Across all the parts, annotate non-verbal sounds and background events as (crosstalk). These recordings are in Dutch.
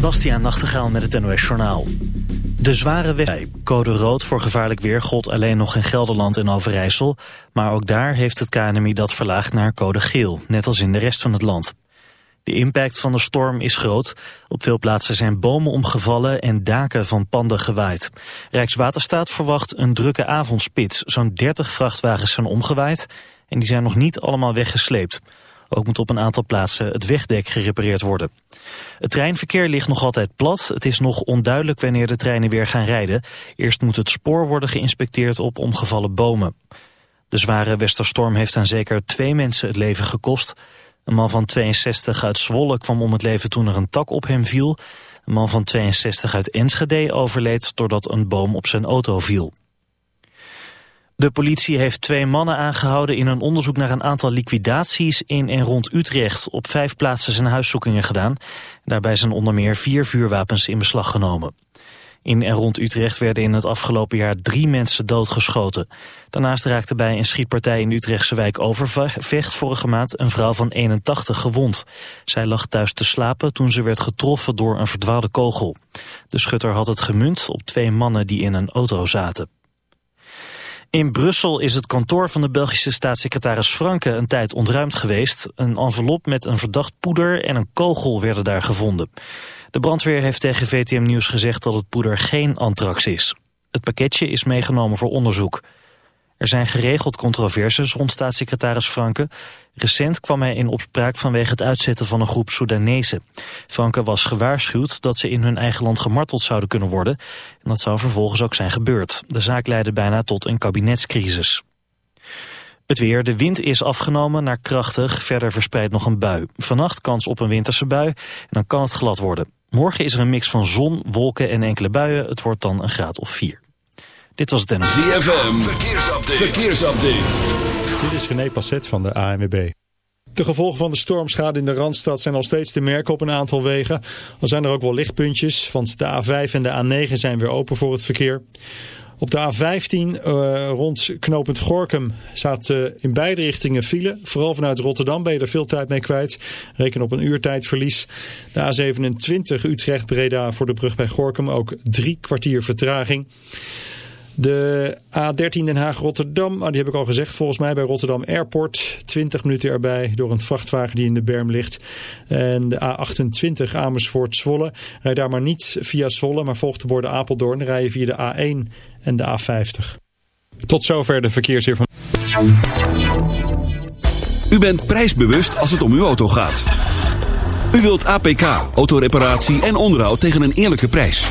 Bastiaan Nachtegaal met het NOS Journaal. De zware weg. Code rood voor gevaarlijk weer gold alleen nog in Gelderland en Overijssel. Maar ook daar heeft het KNMI dat verlaagd naar code geel, net als in de rest van het land. De impact van de storm is groot. Op veel plaatsen zijn bomen omgevallen en daken van panden gewaaid. Rijkswaterstaat verwacht een drukke avondspits. Zo'n 30 vrachtwagens zijn omgewaaid en die zijn nog niet allemaal weggesleept. Ook moet op een aantal plaatsen het wegdek gerepareerd worden. Het treinverkeer ligt nog altijd plat. Het is nog onduidelijk wanneer de treinen weer gaan rijden. Eerst moet het spoor worden geïnspecteerd op omgevallen bomen. De zware westerstorm heeft aan zeker twee mensen het leven gekost. Een man van 62 uit Zwolle kwam om het leven toen er een tak op hem viel. Een man van 62 uit Enschede overleed doordat een boom op zijn auto viel. De politie heeft twee mannen aangehouden in een onderzoek naar een aantal liquidaties in en rond Utrecht. Op vijf plaatsen zijn huiszoekingen gedaan. Daarbij zijn onder meer vier vuurwapens in beslag genomen. In en rond Utrecht werden in het afgelopen jaar drie mensen doodgeschoten. Daarnaast raakte bij een schietpartij in Utrechtse wijk Overvecht vorige maand een vrouw van 81 gewond. Zij lag thuis te slapen toen ze werd getroffen door een verdwaalde kogel. De schutter had het gemunt op twee mannen die in een auto zaten. In Brussel is het kantoor van de Belgische staatssecretaris Franke een tijd ontruimd geweest. Een envelop met een verdacht poeder en een kogel werden daar gevonden. De brandweer heeft tegen VTM Nieuws gezegd dat het poeder geen antrax is. Het pakketje is meegenomen voor onderzoek. Er zijn geregeld controverses rond staatssecretaris Franke. Recent kwam hij in opspraak vanwege het uitzetten van een groep Soedanezen. Franke was gewaarschuwd dat ze in hun eigen land gemarteld zouden kunnen worden. En dat zou vervolgens ook zijn gebeurd. De zaak leidde bijna tot een kabinetscrisis. Het weer, de wind is afgenomen naar krachtig, verder verspreidt nog een bui. Vannacht kans op een winterse bui en dan kan het glad worden. Morgen is er een mix van zon, wolken en enkele buien. Het wordt dan een graad of 4. Dit was Dennis. ZFM, verkeersupdate. verkeersupdate. Dit is René Passet van de ANWB. De gevolgen van de stormschade in de Randstad zijn al steeds te merken op een aantal wegen. Al zijn er ook wel lichtpuntjes, want de A5 en de A9 zijn weer open voor het verkeer. Op de A15 uh, rond knooppunt Gorkum staat uh, in beide richtingen file. Vooral vanuit Rotterdam ben je er veel tijd mee kwijt. Reken op een uurtijdverlies. De A27 Utrecht-Breda voor de brug bij Gorkum ook drie kwartier vertraging. De A13 Den Haag-Rotterdam, oh, die heb ik al gezegd, volgens mij bij Rotterdam Airport. 20 minuten erbij door een vrachtwagen die in de berm ligt. En de A28 Amersfoort-Zwolle. Rij daar maar niet via Zwolle, maar volg de borden Apeldoorn. Rij je via de A1 en de A50. Tot zover de verkeersinformatie. U bent prijsbewust als het om uw auto gaat. U wilt APK, autoreparatie en onderhoud tegen een eerlijke prijs.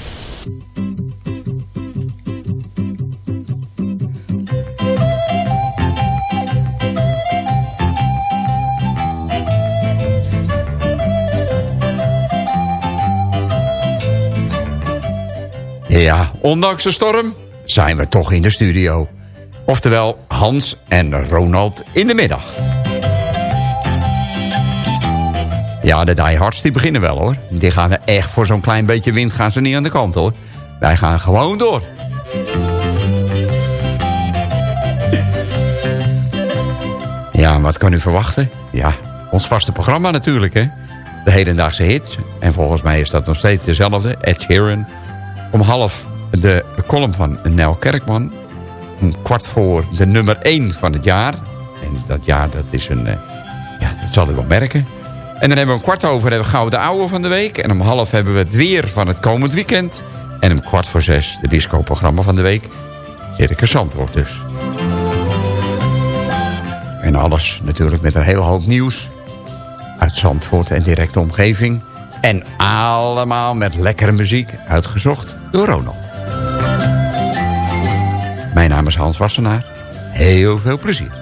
Ja, ondanks de storm zijn we toch in de studio. Oftewel Hans en Ronald in de middag. Ja, de diehards die beginnen wel hoor. Die gaan er echt voor zo'n klein beetje wind gaan ze niet aan de kant hoor. Wij gaan gewoon door. Ja, wat kan u verwachten? Ja, ons vaste programma natuurlijk hè. De hedendaagse hits. En volgens mij is dat nog steeds dezelfde. Ed Sheeran. Om half de column van Nel Kerkman. Om kwart voor de nummer 1 van het jaar. En dat jaar, dat is een... Eh, ja, dat zal u wel merken. En dan hebben we om kwart over hebben Gouden Ouwe van de Week. En om half hebben we het weer van het komend weekend. En om kwart voor zes de disco-programma van de week. Circus Zandvoort dus. En alles natuurlijk met een hele hoop nieuws. Uit Zandvoort en directe omgeving. En allemaal met lekkere muziek uitgezocht door Ronald. Mijn naam is Hans Wassenaar. Heel veel plezier.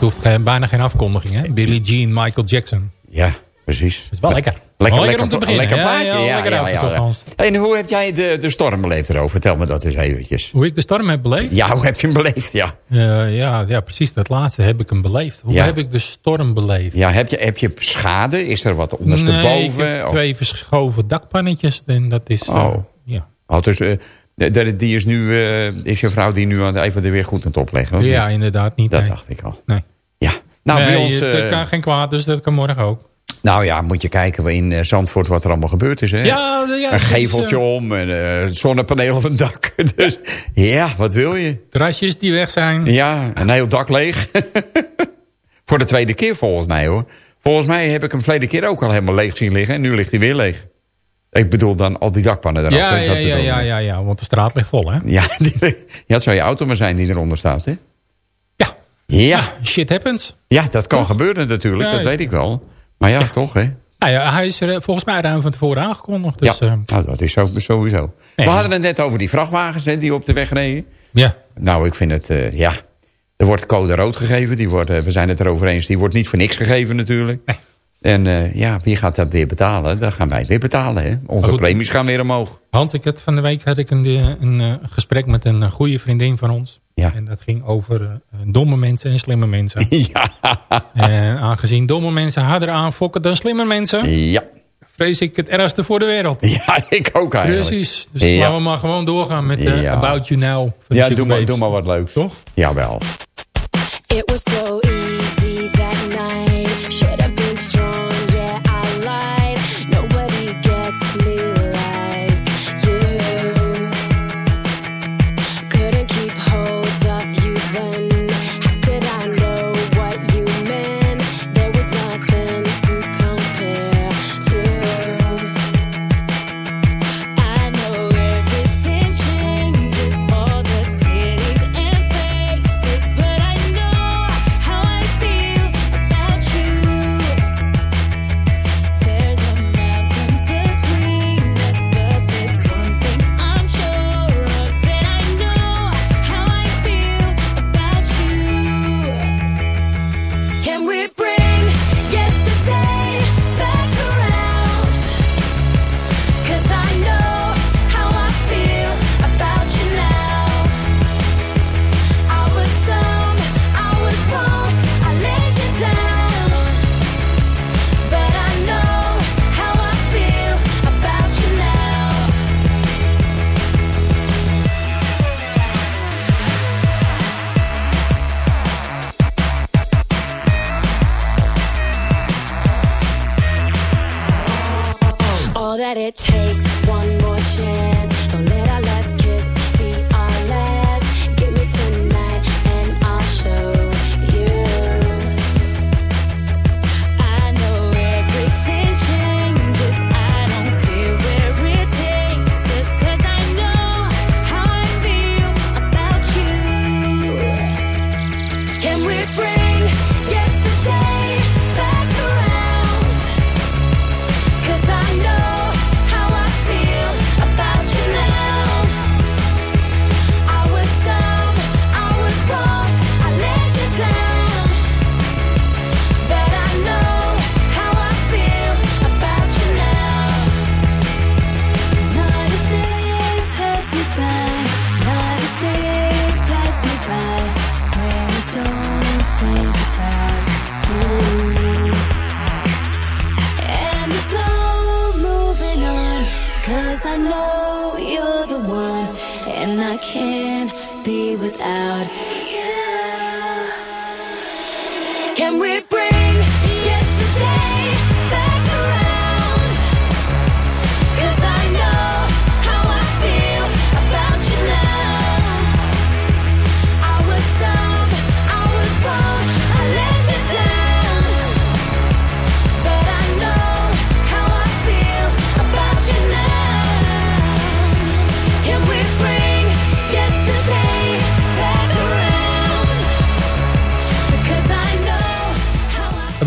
het hoeft bijna geen afkondiging, hè? Billie Jean, Michael Jackson. Ja, precies. Is wel lekker. Lekker, lekker, om te beginnen. Lekker plaatje. Ja, ja, lekker ja. En hoe heb jij de, de storm beleefd, erover? Vertel me dat eens eventjes. Hoe ik de storm heb beleefd? Ja, hoe heb je hem beleefd, ja. Ja, ja, precies. Dat laatste heb ik hem beleefd. Hoe heb ik de storm beleefd? Ja, heb je, heb je schade? Is er wat ondersteboven? Oh. Twee verschoven dakpannetjes. En dat is... Oh. Eh, ja. Oh, dus, eh, die is nu, eh, is je vrouw die nu aan, even er weer goed aan het opleggen? ja, niet? inderdaad niet. Dat nee. dacht ik al. Nee. Ja. Nou, nee, bij ons, het eh, kan geen kwaad, dus dat kan morgen ook. nou ja, moet je kijken in eh, Zandvoort wat er allemaal gebeurd is. Hè? Ja, een is, geveltje om, en eh, zonnepaneel op een dak. (laughs) dus ja, wat wil je? Terrasjes die weg zijn. Ja, een heel dak leeg. (laughs) Voor de tweede keer volgens mij hoor. Volgens mij heb ik hem verleden keer ook al helemaal leeg zien liggen. En nu ligt hij weer leeg. Ik bedoel dan al die dakpannen eraf. Ja, ja, ja, ja, ja, ja, want de straat ligt vol, hè? Ja, (laughs) die, ja, het zou je auto maar zijn die eronder staat, hè? Ja, Ja, shit happens. ja dat kan gebeuren natuurlijk, Ja, dat weet ik wel. Maar ja, toch, hè? Nou ja, hij is er eh, volgens mij ruim van tevoren aangekondigd. Dus, ja, eh, nou, dat is sowieso. Nee. We hadden het net over die vrachtwagens hè, die op de weg reden. ja. Nou, ik vind het, eh, ja... Er wordt code rood gegeven, die wordt, we zijn het erover eens. Die wordt niet voor niks gegeven natuurlijk. Nee. En eh, ja, wie gaat dat weer betalen? Dat gaan wij weer betalen, hè? Onze goed. premies gaan weer omhoog. Hans, ik had van de week had ik een, eh, een, eh, gesprek met een goede vriendin van ons. Ja. En dat ging over domme mensen en slimme mensen. (laughs) ja, en aangezien domme mensen harder aanfokken dan slimme mensen... ja. vrees ik het ergste voor de wereld. (laughs) Ja, ik ook eigenlijk. Precies. Dus Ja. laten we maar gewoon doorgaan met Ja. About You Now. de Ja, doe maar, doe maar wat leuks. Toch? Jawel.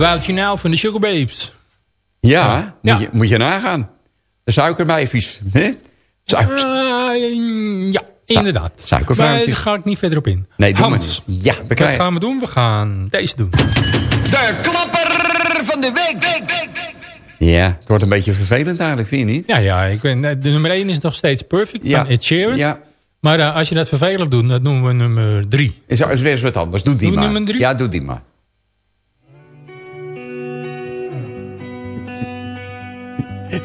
About You Now van de Sugar Babes. Ja, Ja. Moet, je, moet je nagaan. De hè? Eh, ja, inderdaad. suikervruitjes. Maar daar ga ik niet verder op in. Nee, doe Hans. Ja, we wat gaan we doen? We gaan deze doen. De klapper van de week. week, week, week. Ja, het wordt een beetje vervelend eigenlijk, vind je niet? Ja, ja ik ben, de nummer 1 is nog steeds Perfect Ja. van Ed Sheeran. Ja. Maar eh, als je dat vervelend doet, dat noemen we nummer 3. Is, is weer eens wat anders. Doe die Doe maar. nummer drie? Ja, doe die maar.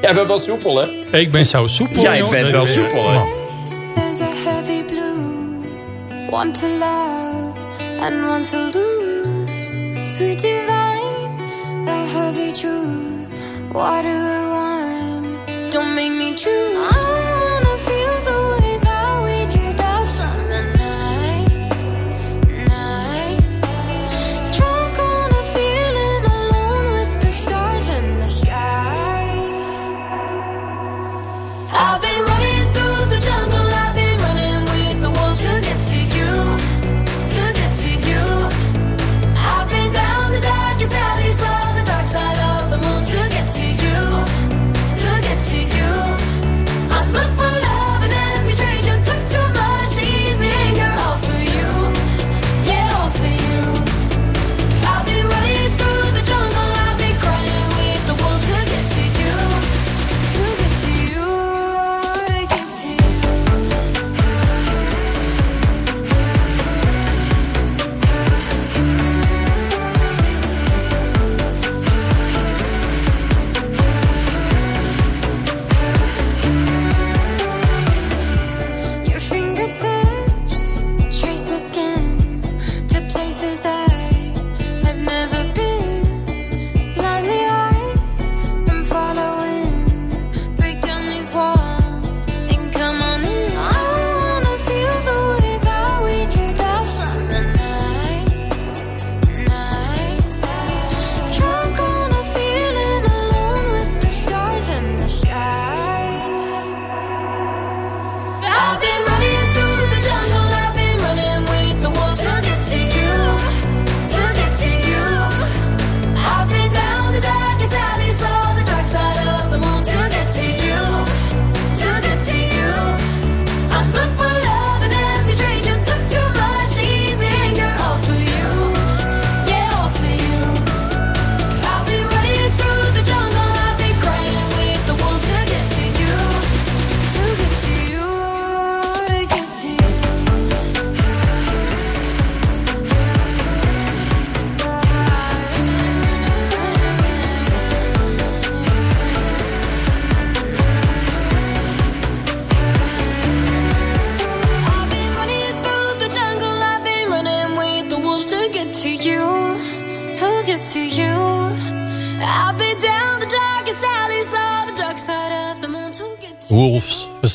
Jij bent wel soepel, hè? Ik ben zo soepel. Jij joh. bent wel soepel, hè? There's a heavy blue, one to love and one to lose. Sweet divine, the heavy truth. Water and wine, don't make me choose.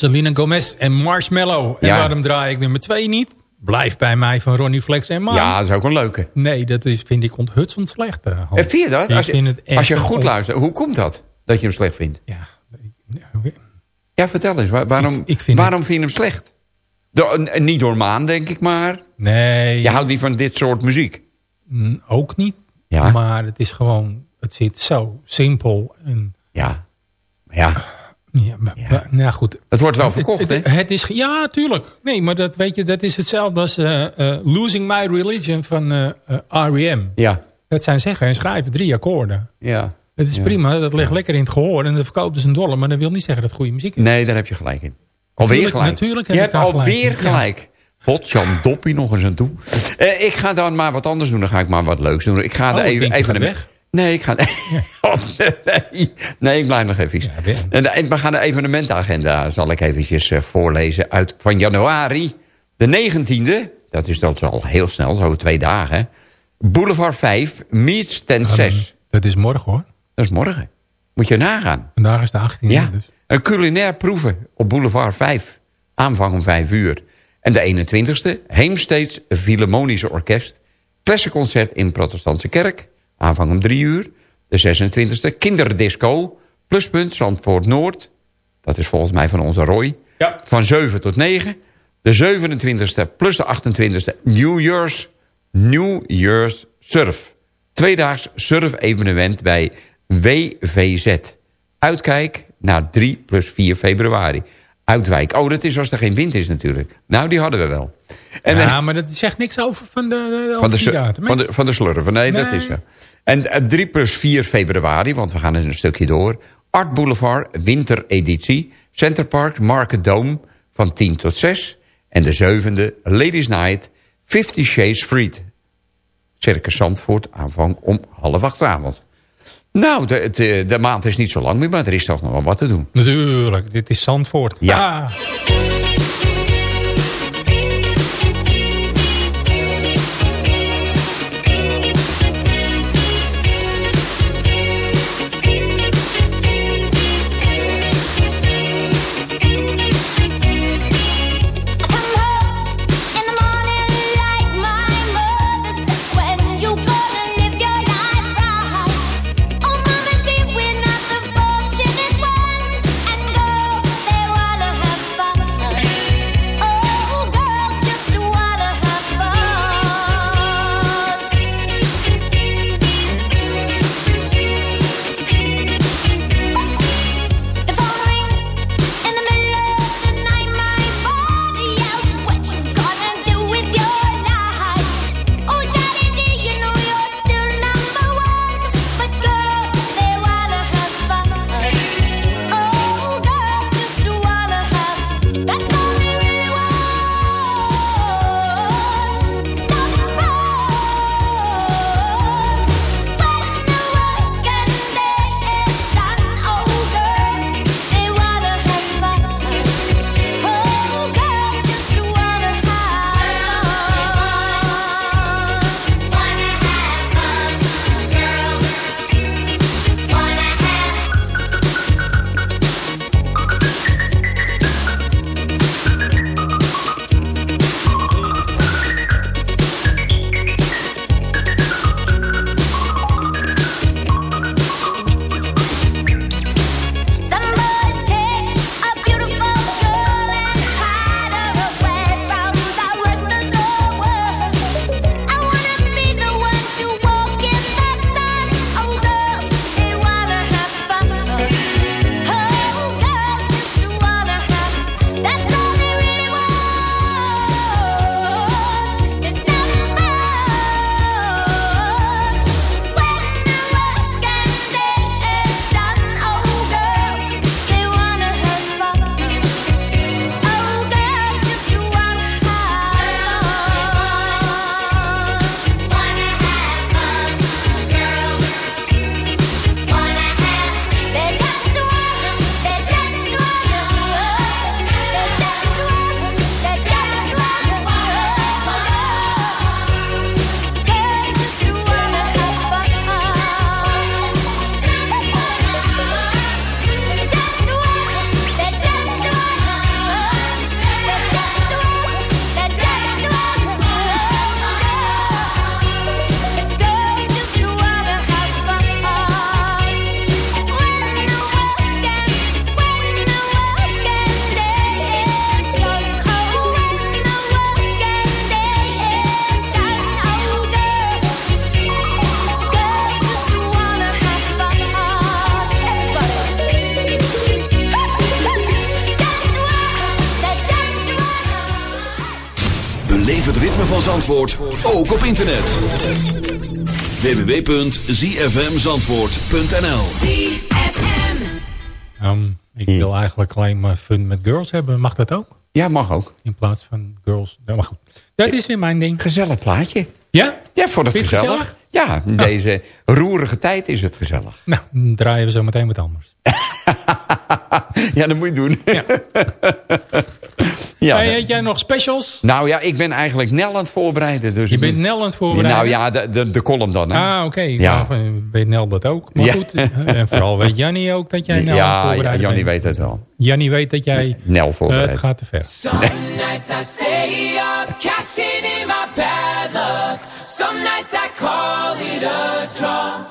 Selena Gomez en Marshmallow. En Ja. waarom draai ik nummer 2 niet? Blijf bij mij van Ronnie Flex en Man. Ja, dat is ook een leuke. Nee, dat is, vind ik onthutsend slecht. eh, Hans. En vind je dat? Ik Als je, als je goed luistert, hoe komt dat? Dat je hem slecht vindt? Ja, Ja, vertel eens. waar- waarom Ik- ik vind waarom vind je hem slecht? Door, en niet door maan, denk ik maar. nee, Je houdt niet van dit soort muziek. ook niet. Ja. Maar het is gewoon, het zit zo simpel. En, Ja. Ja, ja, maar, Ja. maar- nou goed. het wordt wel verkocht, hè? het, het is, ja, tuurlijk. Nee, maar dat, weet je, dat is hetzelfde als eh, eh, Losing My Religion van eh, eh, R.E.M. Ja, Dat zijn zeggen en schrijven drie akkoorden. ja. Het is Ja. prima, dat ligt lekker in het gehoor. En dat verkoopt dus een dollar. Maar dat wil niet zeggen dat het goede muziek is. Nee, daar heb je gelijk in. Alweer Natuurlijk- gelijk. natuurlijk heb je hebt alweer gelijk. Potjan Doppie nog eens aan toe. Ik ga dan maar wat anders doen. Dan ga ik maar wat leuks doen. Ik ga Oh, er even, even weg. Nee, ik ga... (laughs) Oh, nee, nee, ik blijf nog even. Ja, en, de- we gaan de evenementagenda, zal ik eventjes eh, voorlezen, uit van januari. De 19e, dat is dat al heel snel, zo twee dagen. Boulevard 5, meets tent 6. Dat is morgen hoor. Dat is morgen. Moet je nagaan. Vandaag is de 18e. Ja, Dus. een culinair proeven op Boulevard 5. Aanvang om 5 uur. En de 21ste, Heemsteeds Philharmonische Orkest. Klessenconcert in Protestantse Kerk. Aanvang om 3 uur. De 26ste, Kinderdisco. Pluspunt Zandvoort Noord. Dat is volgens mij van onze Roy. Ja. Van 7 tot 9. De 27ste plus de 28ste, New Year's, New Year's Surf. Tweedaags surf-evenement bij WVZ. Uitkijk naar 3 plus 4 februari. Uitwijk. Oh, dat is als er geen wind is natuurlijk. Nou, die hadden we wel. En, ja, maar dat zegt niks over van de, de, van, de, van, de, van de slurven. Nee, dat is zo. En eh, 3 plus 4 februari, want we gaan eens een stukje door. Art Boulevard, wintereditie. Centerpark, Market Dome van 10 tot 6. En de zevende, Ladies Night, 50 Shades Freed. Circus Zandvoort, aanvang om half acht avond. Nou, de, de, de maand is niet zo lang meer, maar er is toch nog wel wat te doen. Natuurlijk, dit is Zandvoort. Ja. Ah. Ook op internet. www.zfmzandvoort.nl Ehm, ik wil eigenlijk alleen maar fun met girls hebben. Mag dat ook? Ja, mag ook. In plaats van girls. Nou, maar goed. Dat is weer mijn ding. Gezellig plaatje. Ja? Ja, voor het gezellig. Ja, in deze roerige tijd is het gezellig. Nou, dan draaien we zo meteen wat anders. (laughs) Ja, dat moet je doen. Ja. Ja, Hey, jij nog specials? nou ja, ik ben eigenlijk Nel aan het voorbereiden. Dus Je bent Nel aan het voorbereiden? Nou ja, de, de, de column dan. Hè? Ah, oké. Ja. Nou, weet Nel dat ook. Maar Ja. goed, eh, en vooral weet Jannie ook dat jij Nel aan het ja, ja, voorbereiden Jannie weet het wel. Jannie weet dat jij... Nel eh, voorbereid. het gaat te ver. Some nights I stay up, cashing in my bad luck. Some nights I call it a draw.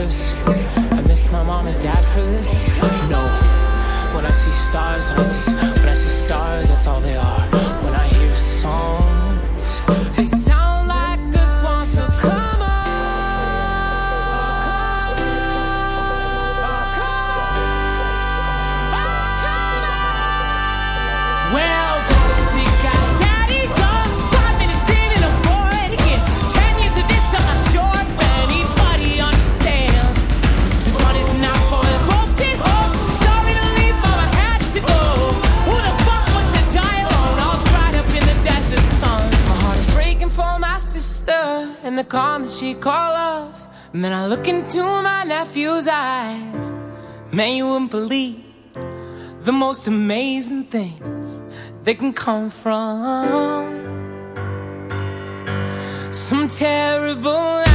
others. Most amazing things that can come from. Some terrible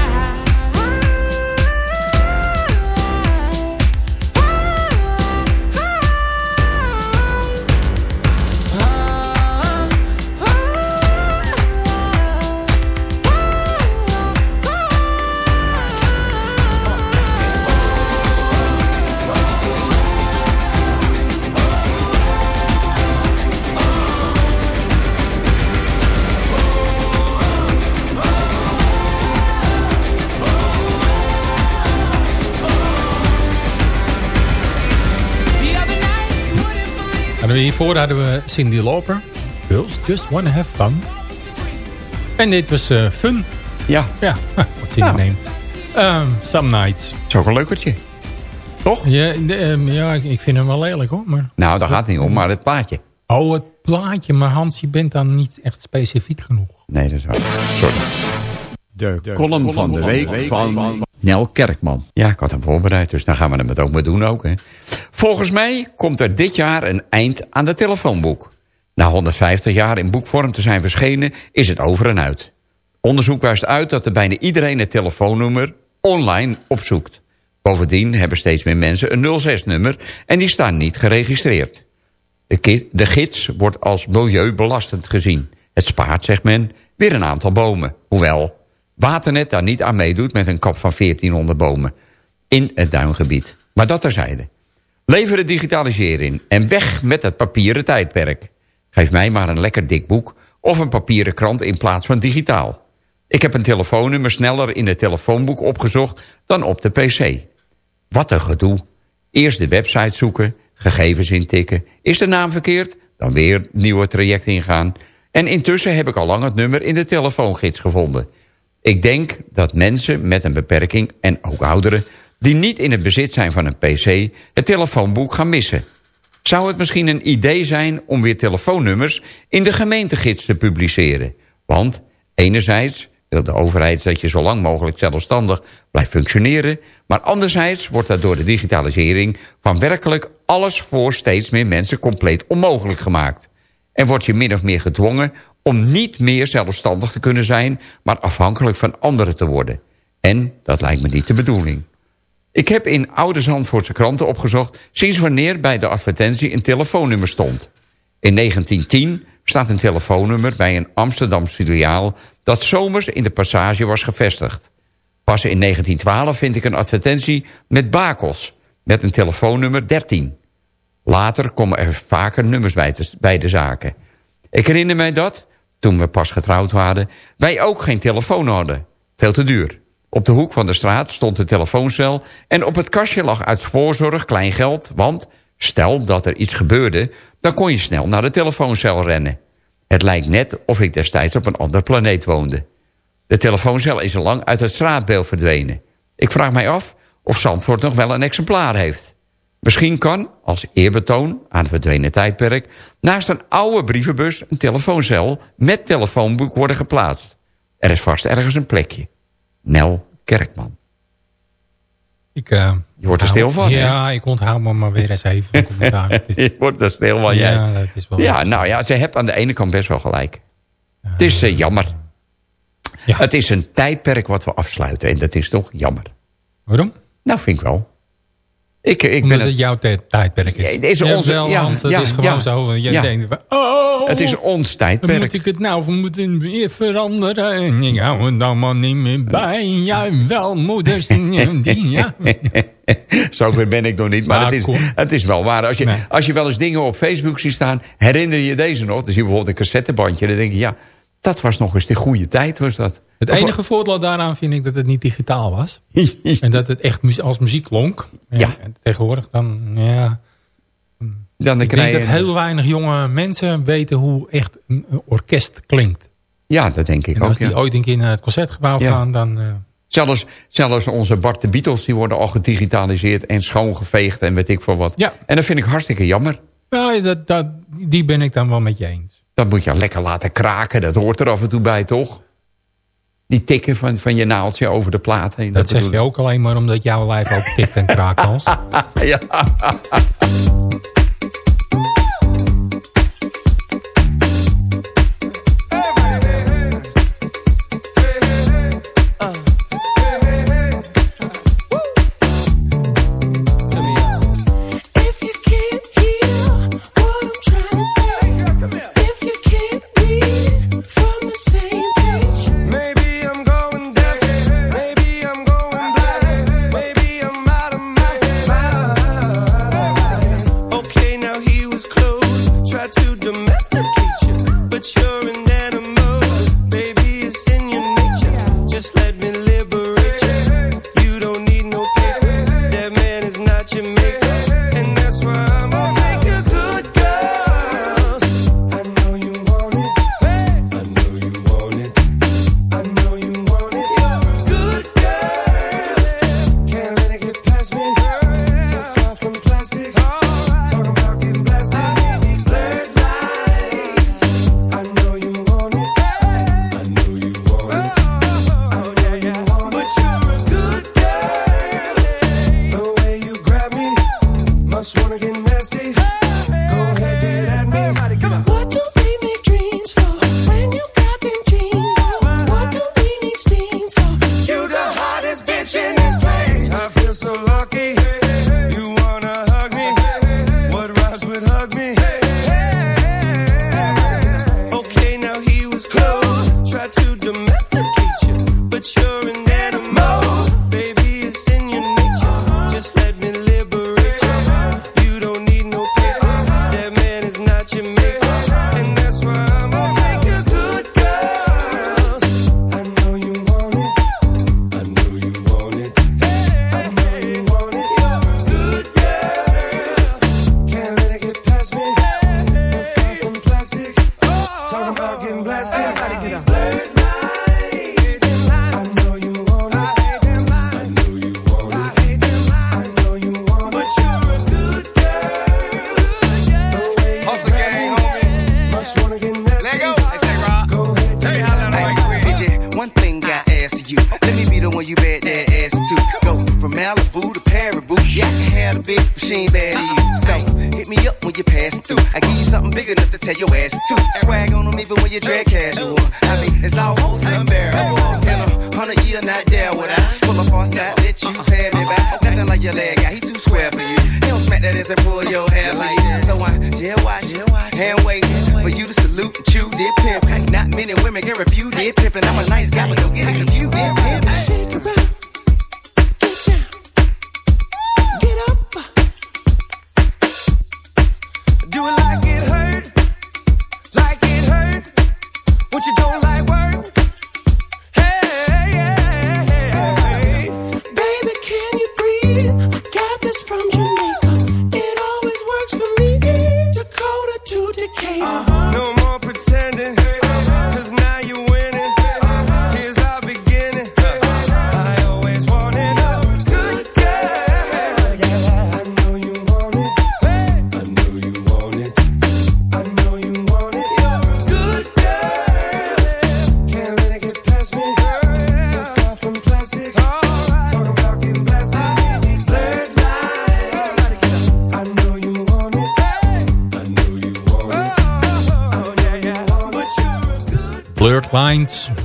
Hadden we hiervoor hadden we Cindy Lauper. Girls Just Wanna Have Fun. En dit was eh, Fun. Ja, Ja, (laughs) wat in Nou. de name. Ehm, Some Nights. ook een leukertje. Toch? Ja, de, ehm, ja, ik vind hem wel lelijk hoor. Maar... Nou, daar gaat het niet om, maar het plaatje. Oh, het plaatje. Maar Hans, je bent dan niet echt specifiek genoeg. Nee, dat is waar. Sorry. De, column, van de week, van, Nel Kerkman. Ja, ik had hem voorbereid, dus dan gaan we het ook maar doen ook. Hè. Volgens mij komt er dit jaar een eind aan de telefoonboek. Na 150 jaar in boekvorm te zijn verschenen, is het over en uit. Onderzoek wijst uit dat er bijna iedereen het telefoonnummer online opzoekt. Bovendien hebben steeds meer mensen een 06-nummer en die staan niet geregistreerd. De, de gids wordt als milieubelastend gezien. Het spaart, zegt men, weer een aantal bomen. Hoewel Waternet daar niet aan meedoet met een kap van 1400 bomen. In het duingebied. Maar dat terzijde. Lever het digitaliseren in en weg met het papieren tijdperk. Geef mij maar een lekker dik boek of een papieren krant in plaats van digitaal. Ik heb een telefoonnummer sneller in het telefoonboek opgezocht dan op de pc. Wat een gedoe. Eerst de website zoeken, gegevens intikken. Is de naam verkeerd? Dan weer nieuwe traject ingaan. En intussen heb ik al lang het nummer in de telefoongids gevonden. Ik denk dat mensen met een beperking en ook ouderen... die niet in het bezit zijn van een pc, het telefoonboek gaan missen. Zou het misschien een idee zijn om weer telefoonnummers... in de gemeentegids te publiceren? Want enerzijds wil de overheid dat je zo lang mogelijk zelfstandig blijft functioneren... maar anderzijds wordt dat door de digitalisering... van werkelijk alles voor steeds meer mensen compleet onmogelijk gemaakt. En word je min of meer gedwongen om niet meer zelfstandig te kunnen zijn... maar afhankelijk van anderen te worden. En dat lijkt me niet de bedoeling. Ik heb in oude Zandvoortse kranten opgezocht... sinds wanneer bij de advertentie een telefoonnummer stond. In 1910 staat een telefoonnummer bij een Amsterdams filiaal... dat zomers in de passage was gevestigd. Pas in 1912 vind ik een advertentie met bakels... met een telefoonnummer 13. Later komen er vaker nummers bij, bij de zaken. Ik herinner mij dat, toen we pas getrouwd waren... wij ook geen telefoon hadden. Veel te duur. Op de hoek van de straat stond de telefooncel... en op het kastje lag uit voorzorg klein geld... want stel dat er iets gebeurde... dan kon je snel naar de telefooncel rennen. Het lijkt net of ik destijds op een ander planeet woonde. De telefooncel is al lang uit het straatbeeld verdwenen. Ik vraag mij af of Zandvoort nog wel een exemplaar heeft. Misschien kan, als eerbetoon aan het verdwenen tijdperk... naast een oude brievenbus een telefooncel met telefoonboek worden geplaatst. Er is vast ergens een plekje. Nel Kerkman. Ik, eh, Je wordt er stil van? Ja, ik onthoud me maar weer eens even (laughs) Je wordt er stil van, jij. Ja, dat is wel... Ja, nou ja, ze hebt aan de ene kant best wel gelijk. Het is eh, jammer. Ja. Het is een tijdperk wat we afsluiten en dat is toch jammer. Waarom? Nou, vind ik wel. Ik, ik Omdat ben het, jouw tijdperk is. is onze, ja, want het ja, is gewoon ja, zo. Je ja. denkt, oh, het is ons tijdperk. Moet ik het nou moeten weer veranderen? Ik hou het maar niet meer bij. Jij wel, moeders. ja. (laughs) Zover ben ik nog niet. Maar, het, is, het is wel waar. Als je, als je wel eens dingen op Facebook ziet staan, herinner je deze nog. Dan zie je bijvoorbeeld een cassettebandje. Dan denk je, ja, dat was nog eens de goede tijd, was dat. Het enige voordeel daaraan vind ik dat het niet digitaal was. (laughs) en dat het echt als muziek klonk. Ja. Tegenwoordig dan, ja... Dan ik denk dat heel weinig jonge mensen weten hoe echt een orkest klinkt. Ja, dat denk ik ook. als die ooit een keer naar het concertgebouw ja. gaan, dan... Eh, zelfs, zelfs onze Bart de Beatles, die worden al gedigitaliseerd en schoongeveegd en weet ik veel wat. Ja. En dat vind ik hartstikke jammer. Nou, dat, dat, die ben ik dan wel met je eens. Dat moet je lekker laten kraken. Dat hoort er af en toe bij, toch? Die tikken van, van je naaldje over de plaat heen. Dat, dat zeg je ook alleen maar omdat jouw lijf ook tikt en kraakt, als. (laughs) ja.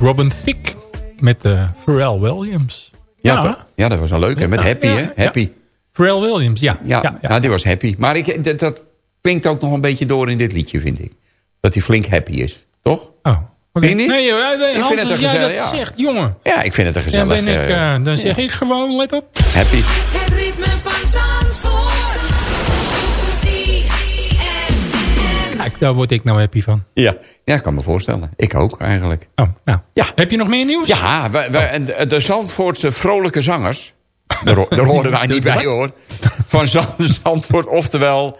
Robin Thicke met uh, Pharrell Williams. Ja, ja, dat was een leuke. Met Happy, hè? Happy. Pharrell Williams, ja. Ja, ja, nou, die was Happy. Maar ik, dat, dat klinkt ook nog een beetje door in dit liedje, vind ik. Dat hij flink happy is, toch? Oh. Okay. Je niet? Nee, eh, ik vind het een gezellig, dat zegt, jongen. Ja, ik vind het een gezellig. Eh, dan, zeg ik gewoon, let op. Happy. Het ritme van Kijk, daar word ik nou happy van. Ja. ja, ik kan me voorstellen. Ik ook, eigenlijk. Oh, nou. Ja. Heb je nog meer nieuws? Ja, we, we- en de, Zandvoortse vrolijke zangers... Daar, daar horen wij niet bij, hoor. Van Zand- Zandvoort, oftewel...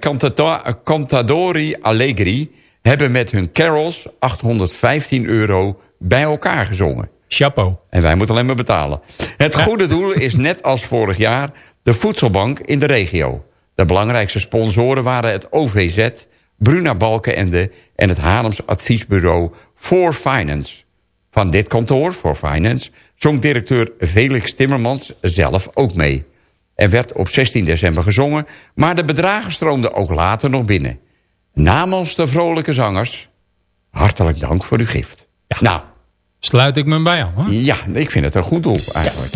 Cantata- Cantadori Allegri... hebben met hun carols 815 euro bij elkaar gezongen. Chapeau. En wij moeten alleen maar betalen. Het goede doel is net als vorig jaar de voedselbank in de regio. De belangrijkste sponsoren waren het OVZ, Bruna Balkenende... en het Haarlems adviesbureau For Finance. Van dit kantoor, For Finance, zong directeur Felix Timmermans zelf ook mee. Er werd op 16 december gezongen, maar de bedragen stroomden ook later nog binnen. Namens de vrolijke zangers, hartelijk dank voor uw gift. Nou, Sluit ik me bij aan, hoor. ja, ik vind het een goed doel eigenlijk.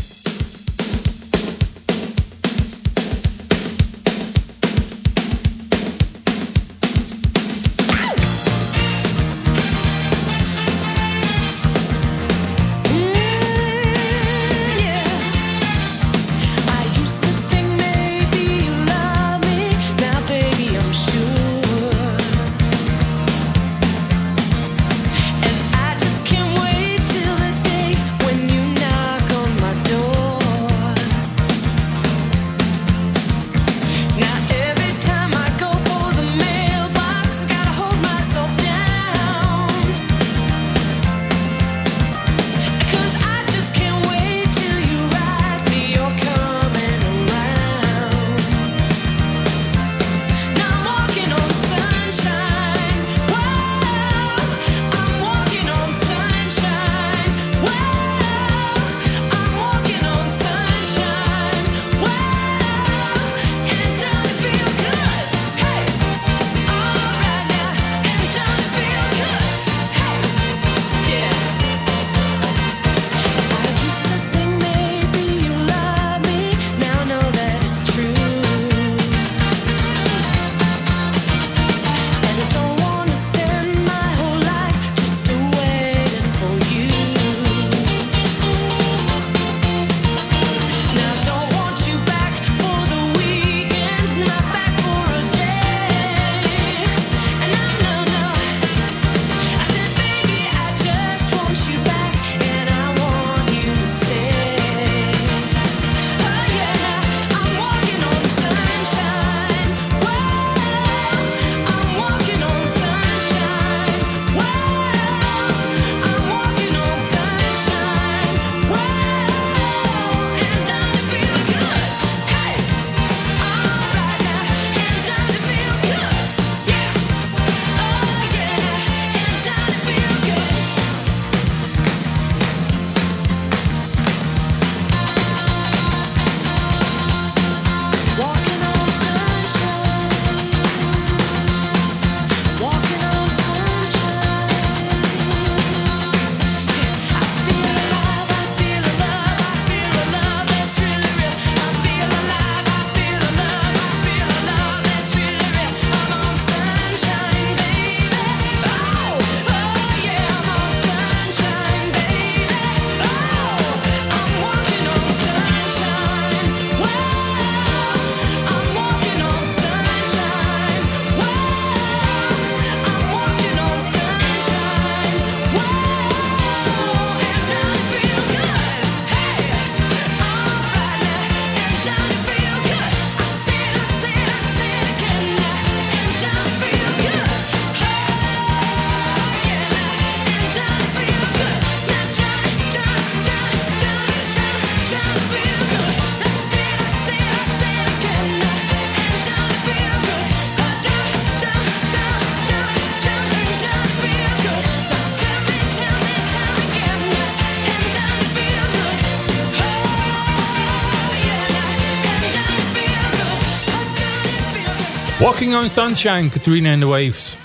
Walking on Sunshine, Katrina and the Waves.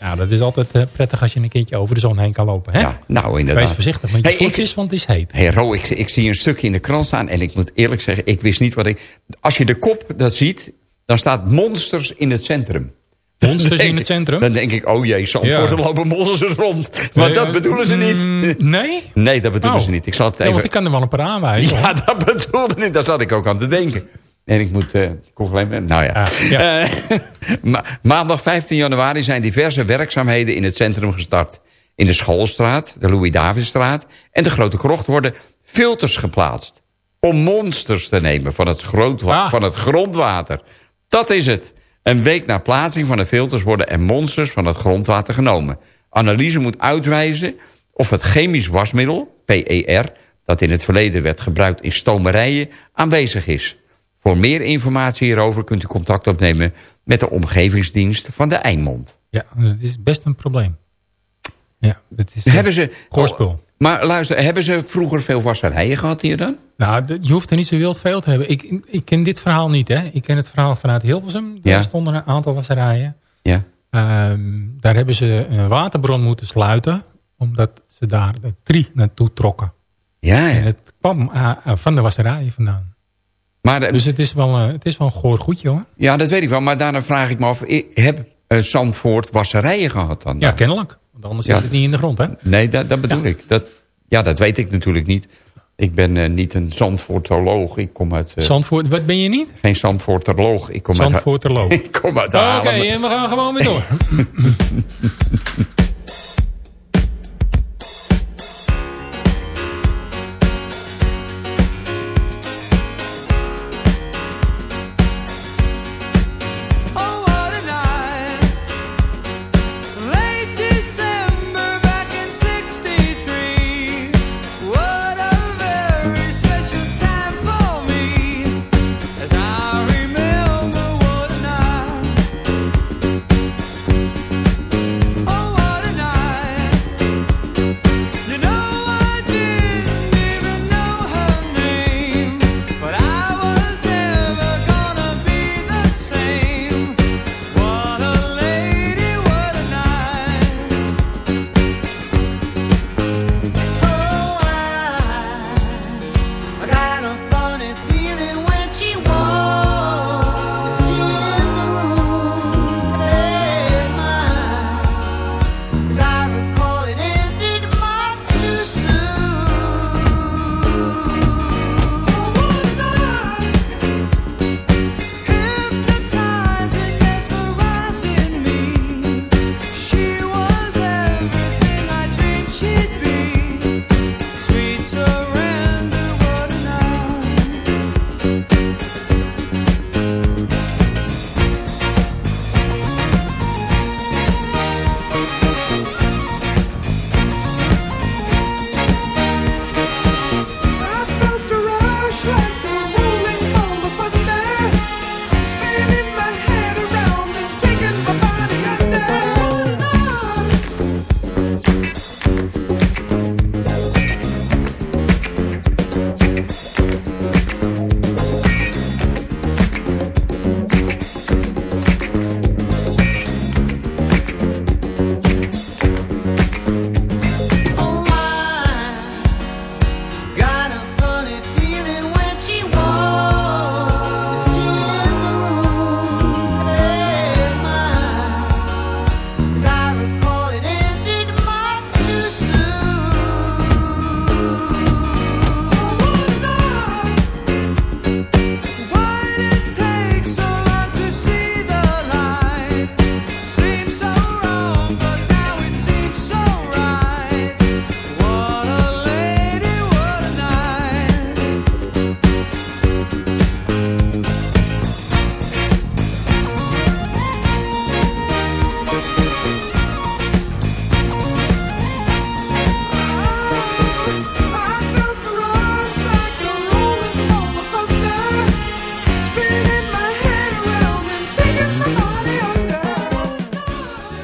Ja, Nou, dat is altijd eh, prettig als je een keertje over de zon heen kan lopen. Hè? Ja, nou inderdaad. Wees voorzichtig met je Hey, ik- voetjes, want het is heet. Hey Ro, ik, ik zie een stukje in de krant staan en ik moet eerlijk zeggen, ik wist niet wat ik... Als je de kop dat ziet, dan staat monsters in het centrum. Monsters in het centrum? Dan denk ik, oh jee, Zandvoort, Ja. er lopen monsters rond. Maar Nee, dat bedoelen ze mm, niet. Nee? Nee, dat bedoelen Oh. ze niet. Ik zal het Ja, even... want ik kan er wel een paar aanwijzen. Ja, (laughs) dat bedoelde ik. Daar zat ik ook aan te denken. En ik moet... eh ik hoef alleen maar... Nou ja. Ah, ja. Eh, (laughs) ma- maandag 15 januari zijn diverse werkzaamheden in het centrum gestart. In de Schoolstraat, de Louis-Davidstraat en de Grote Krocht worden filters geplaatst. Om monsters te nemen van het, Ah. van het grondwater. Dat is het. Een week na plaatsing van de filters worden er monsters van het grondwater genomen. Analyse moet uitwijzen of het chemisch wasmiddel, PER... dat in het verleden werd gebruikt in stomerijen, aanwezig is. Voor meer informatie hierover kunt u contact opnemen... met de omgevingsdienst van de Eimond. Ja, dat is best een probleem. Ja, dat is... eh, Hebben ze... Goorspul. Oh, maar luister, hebben ze vroeger veel wasserijen gehad hier dan? Nou, je hoeft er niet zo wild veel te hebben. Ik, ik ken dit verhaal niet, hè. Ik ken het verhaal vanuit Hilversum. Daar Ja. stonden een aantal wasserijen. Ja. Ehm, daar hebben ze een waterbron moeten sluiten. Omdat ze daar de tri naartoe trokken. Ja, En ja. het kwam ah, ah, van de wasserijen vandaan. Maar de- Dus het is wel, eh, het is wel een goor goedje, hoor. ja, dat weet ik wel. Maar daarna vraag ik me af... heb eh, Zandvoort wasserijen gehad dan? Ja, kennelijk. Want anders Ja. zit het niet in de grond, hè. Nee, dat, dat bedoel Ja. ik. Dat, ja, dat weet ik natuurlijk niet. Ik ben eh, niet een Zandvoortoloog. Ik kom uit... eh, Zandvoort, wat ben je niet? geen Zandvoorterloog. Ik kom uit... (laughs) Ik kom uit Oké, en we gaan gewoon weer door. (laughs)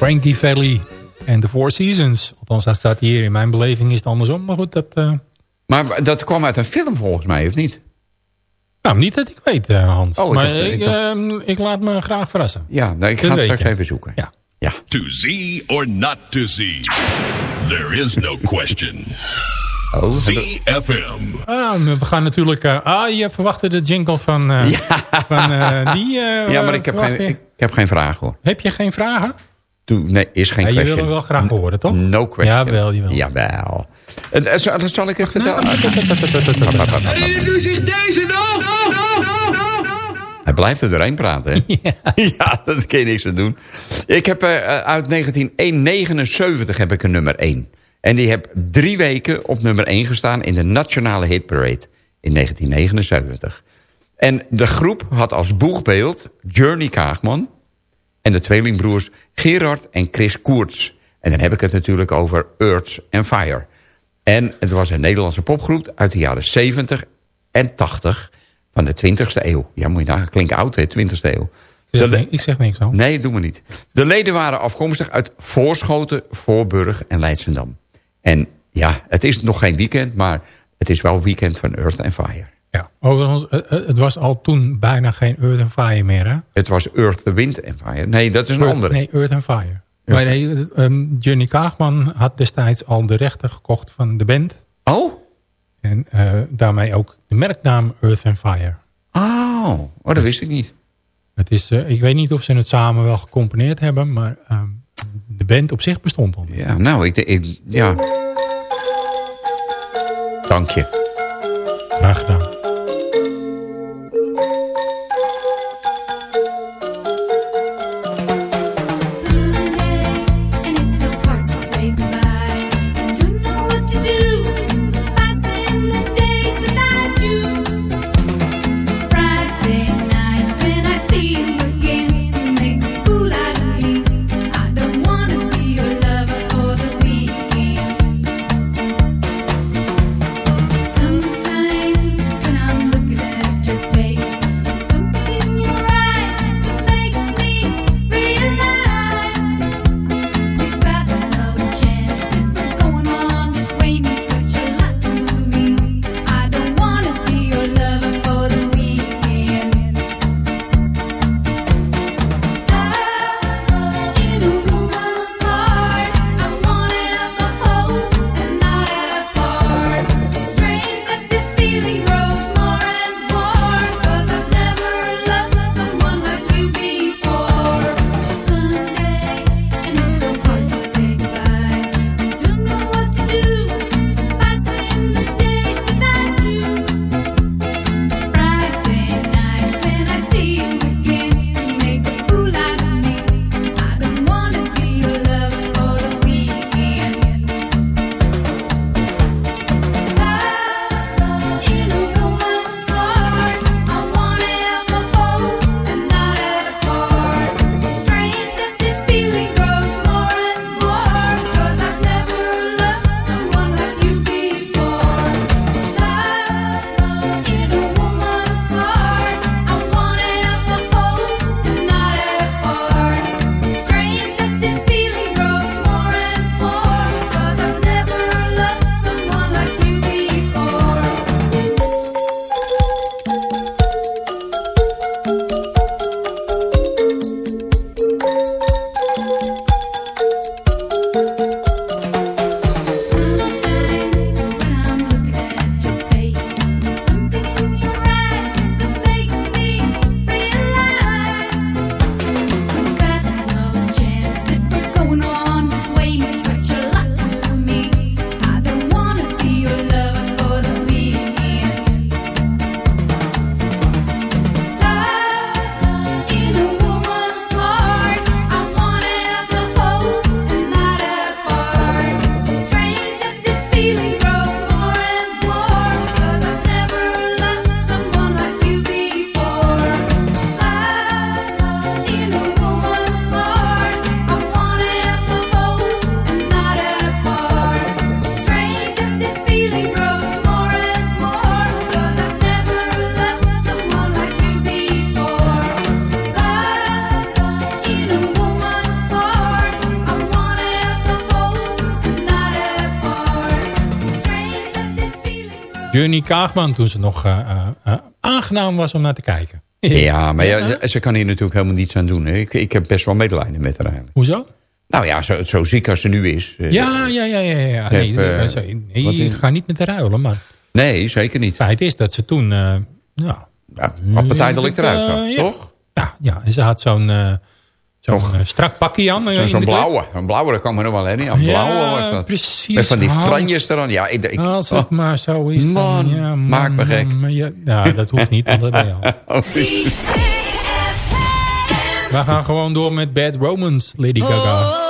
Frankie Valley en The Four Seasons. Althans, dat staat hier. In mijn beleving is het andersom. Maar goed, dat... eh, Maar dat kwam uit een film volgens mij, of niet? nou, niet dat ik weet, eh, Hans. Oh, ik maar dacht- ik ik, dacht- ehm, ik laat me graag verrassen. Ja, nou, ik Dat ga het straks je. even zoeken. Ja. Ja. To see or not to see? There is no question. Oh, ZFM. Ah, we gaan natuurlijk... eh, ah, je verwachtte de jingle van, eh, van eh, die... eh, ja, maar ik heb, geen, ik, heb geen vraag hoor. Heb je geen vragen? Nee, is geen Ja, je question. wil hem wel graag horen, toch? No question. Jawel, jawel. Jawel. En, en zal, dat zal ik even vertellen. zich deze Hij blijft er doorheen praten, hè? (laughs) Ja. dat kun je niks aan doen. Ik heb eh, uit 1979 heb ik een nummer 1. En die heb drie weken op nummer 1 gestaan in de Nationale Hitparade in 1979. En de groep had als boegbeeld Journey Kaagman... en de tweelingbroers Gerard en Chris Koerts. En dan heb ik het natuurlijk over Earth and Fire. En het was een Nederlandse popgroep uit de jaren 70 en 80 van de 20ste eeuw. Ja, moet je nagaan, klinkt oud, hè, 20ste eeuw. Ik zeg, De- ni- ik zeg niks al. Nee, doe maar niet. De leden waren afkomstig uit Voorschoten, Voorburg en Leidsendam. En ja, het is nog geen weekend, maar het is wel weekend van Earth and Fire. Ja. Overigens, eh, eh, het was al toen bijna geen Earth and Fire meer, hè? Het was Earth, the Wind and Fire. Nee, dat is een Earth- andere. Nee, Earth and Fire. Maar nee, ehm, Johnny Kaagman had destijds al de rechten gekocht van de band. Oh? En eh, daarmee ook de merknaam Earth and Fire. Oh, oh dat wist ik niet. Het is, ik weet niet of ze het samen wel gecomponeerd hebben, maar ehm, de band op zich bestond al. Ja, nou, ik, ik ja. Dank je. Graag gedaan. Jenny Kaagman toen ze nog eh, eh, eh, aangenaam was om naar te kijken. Ja, (laughs) maar ze kan hier natuurlijk helemaal niets aan doen. Ik, ik heb best wel medelijden met haar eigenlijk. Hoezo? Nou ja, zo, zo, ziek als ze nu is. Ja, ja, ja. ja, ja. Nee, nee, je gaat niet met haar ruilen, maar... Nee, zeker niet. Het feit is dat ze toen... Uh, ja, eruit zag, uh, toch? Ja, ja, en ze had zo'n Zo'n eh, eh, strak pakje jan eh, Zo'n blauwe. Een blauwe, kwam er nog wel in. Een blauwe ja, was dat. precies. Met van die franjes er aan. Ja, ik, Als het oh. maar zo is. Ja, maak me gek. Ja, dat hoeft niet, want dat ben. (laughs) Oh, We gaan gewoon door met Bad Romans, Lady Gaga. Oh.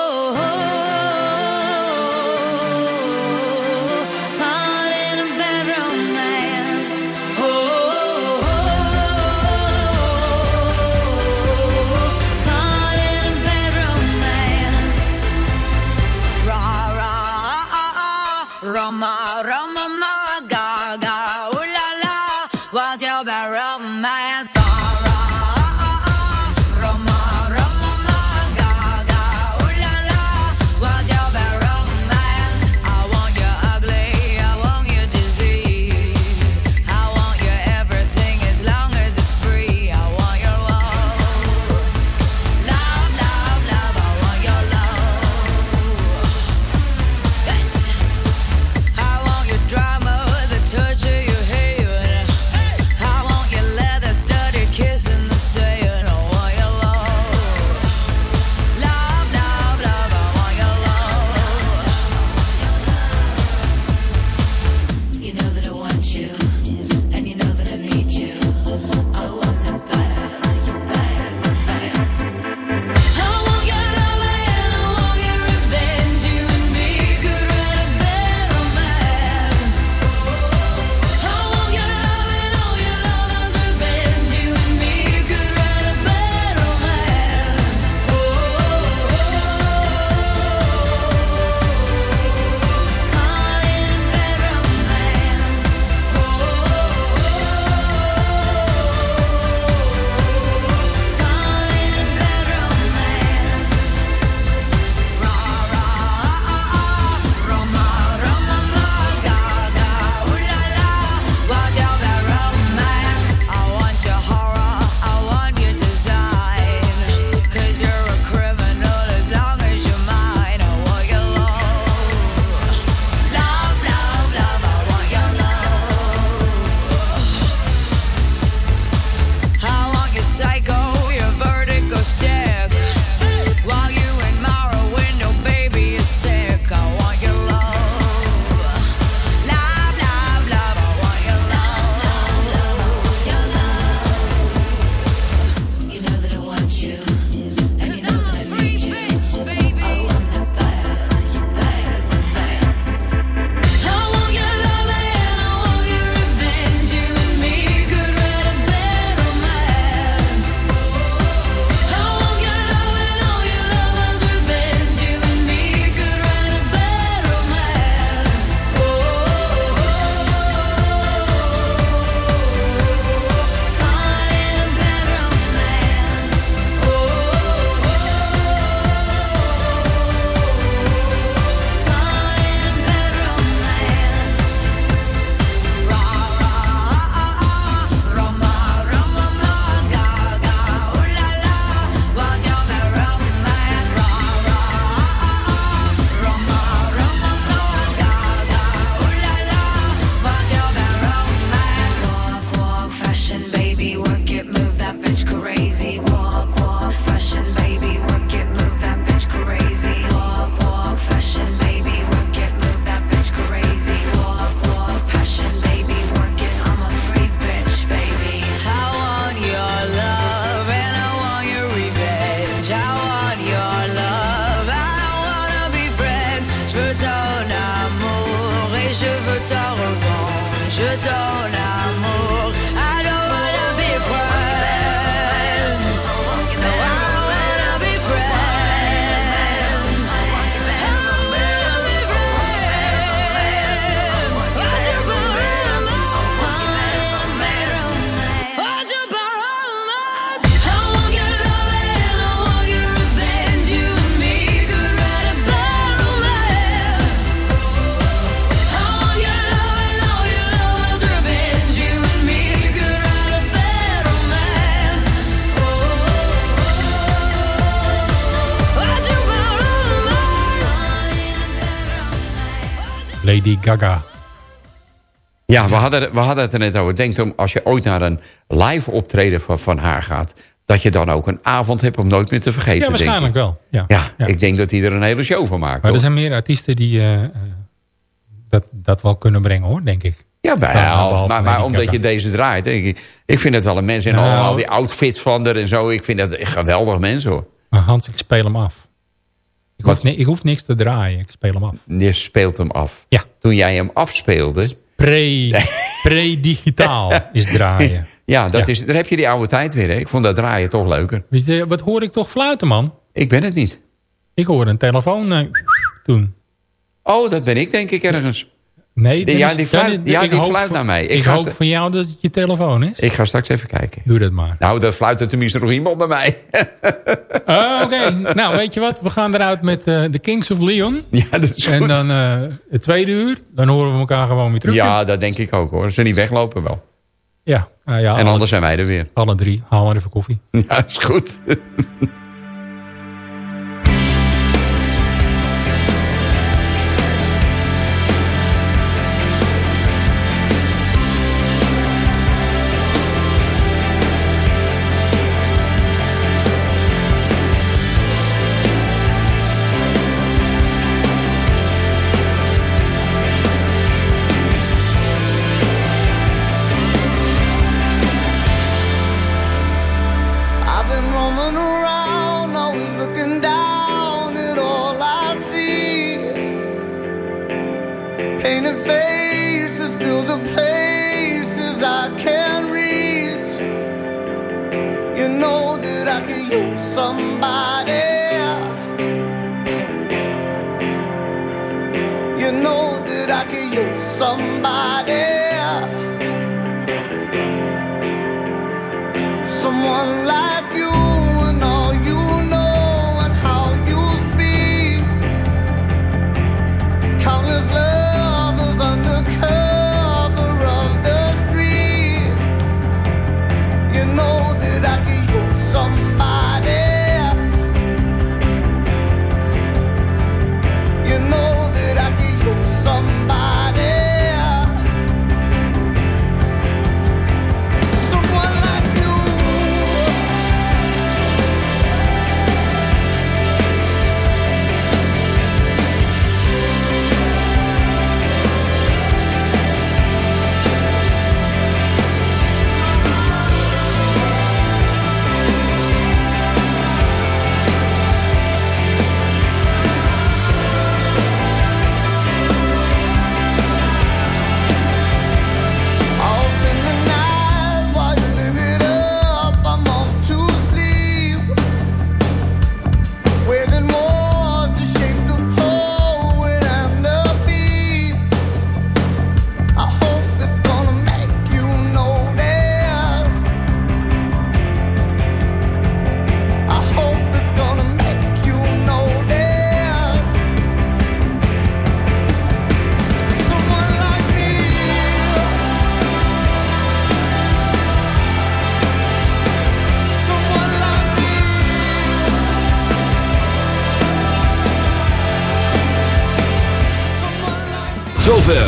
Hadden, we hadden het er net over. Denk om, als je ooit naar een live optreden van, van haar gaat... dat je dan ook een avond hebt om nooit meer te vergeten. Ja, waarschijnlijk wel. Ja. Ja, Ja. ik denk dat hij er een hele show van maakt. Maar er zijn meer artiesten die eh, eh, dat, dat wel kunnen brengen hoor, denk ik. Ja, wel, maar, maar omdat je deze draait. Denk ik, ik vind het wel een mens in Nou. al, al die outfits van haar en zo. Ik vind dat een geweldig mens hoor. Maar Hans, ik speel hem af. Ik hoef, ik hoef niks te draaien, ik speel hem af. Je speelt hem af. Ja. Toen jij hem afspeelde... Pre- (laughs) Pre-digitaal is draaien. (laughs) Ja, dat Ja. Is, daar heb je die oude tijd weer. Hè? Ik vond dat draaien toch leuker. Weet je, Wat hoor ik toch fluiten, man? Ik ben het niet. Ik hoor een telefoon eh, toen. Oh, dat ben ik denk ik ergens. Nee, Die- dat ja, die fluit- dat is- ja, ik die hoop fluit van- naar mij. Ik hoop van jou dat het je telefoon is. Ik ga straks even kijken. Doe dat maar. Nou, dan fluit er tenminste nog iemand bij mij. Ah, (laughs) Oké, nou weet je wat? We gaan eruit met eh The Kings of Leon. (laughs) ja, dat is En goed. dan eh, het tweede uur, dan horen we elkaar gewoon weer terug. Ja, dat denk ik ook hoor. Ze niet weglopen wel. ja, nou ja En anders zijn wij er weer. alle drie. Haal maar even koffie. (laughs) Ja, is goed. Someone like